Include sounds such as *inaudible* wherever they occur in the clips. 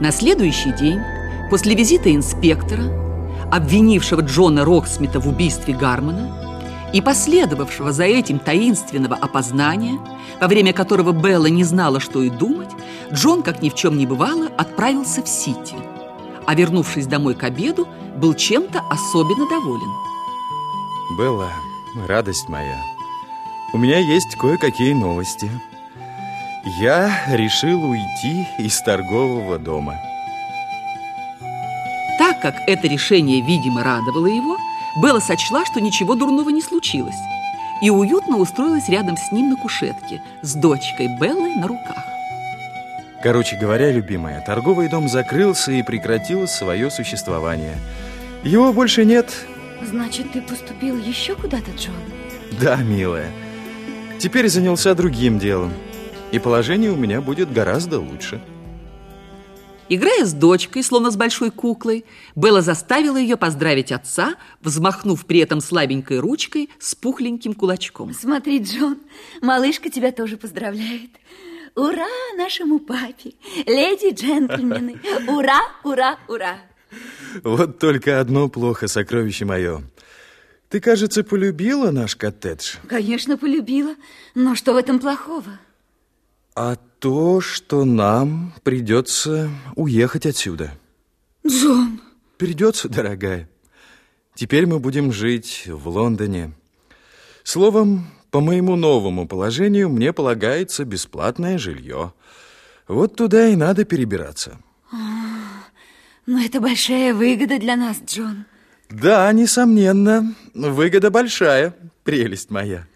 На следующий день, после визита инспектора, обвинившего Джона Роксмита в убийстве Гармона, и последовавшего за этим таинственного опознания, во время которого Белла не знала, что и думать, Джон, как ни в чем не бывало, отправился в Сити. А вернувшись домой к обеду, был чем-то особенно доволен. Белла, радость моя, у меня есть кое-какие новости. Я решил уйти из торгового дома. Так как это решение, видимо, радовало его, Белла сочла, что ничего дурного не случилось, и уютно устроилась рядом с ним на кушетке с дочкой Беллой на руках. Короче говоря, любимая, торговый дом закрылся и прекратил свое существование. Его больше нет. Значит, ты поступил еще куда-то, Джон? Да, милая. Теперь занялся другим делом. И положение у меня будет гораздо лучше. Играя с дочкой, словно с большой куклой, Белла заставила ее поздравить отца, взмахнув при этом слабенькой ручкой с пухленьким кулачком. Смотри, Джон, малышка тебя тоже поздравляет. Ура нашему папе, леди и джентльмены, *laughs* ура, ура, ура. Вот только одно плохо, сокровище мое. Ты, кажется, полюбила наш коттедж? Конечно, полюбила. Но что в этом плохого? А то, что нам придется уехать отсюда. Джон! Придется, дорогая. Теперь мы будем жить в Лондоне. Словом, по моему новому положению мне полагается бесплатное жилье. Вот туда и надо перебираться. А, но это большая выгода для нас, Джон. Да, несомненно, выгода большая, прелесть моя.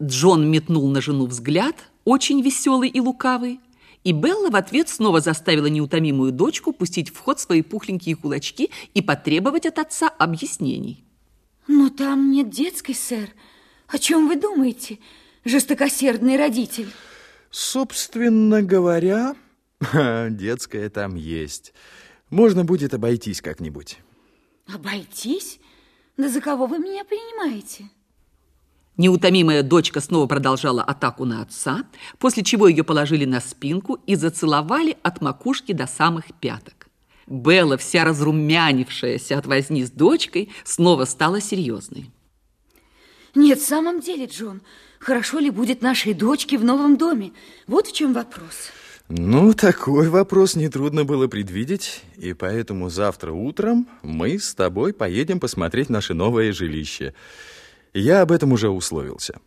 Джон метнул на жену взгляд, очень веселый и лукавый, и Белла в ответ снова заставила неутомимую дочку пустить в ход свои пухленькие кулачки и потребовать от отца объяснений. Но там нет детской, сэр. О чем вы думаете, жестокосердный родитель? Собственно говоря, *laughs* детская там есть. Можно будет обойтись как-нибудь. Обойтись? Да за кого вы меня принимаете? Неутомимая дочка снова продолжала атаку на отца, после чего ее положили на спинку и зацеловали от макушки до самых пяток. Белла, вся разрумянившаяся от возни с дочкой, снова стала серьезной. Нет, в самом деле, Джон, хорошо ли будет нашей дочке в новом доме? Вот в чем вопрос. Ну, такой вопрос нетрудно было предвидеть, и поэтому завтра утром мы с тобой поедем посмотреть наше новое жилище – я об этом уже условился.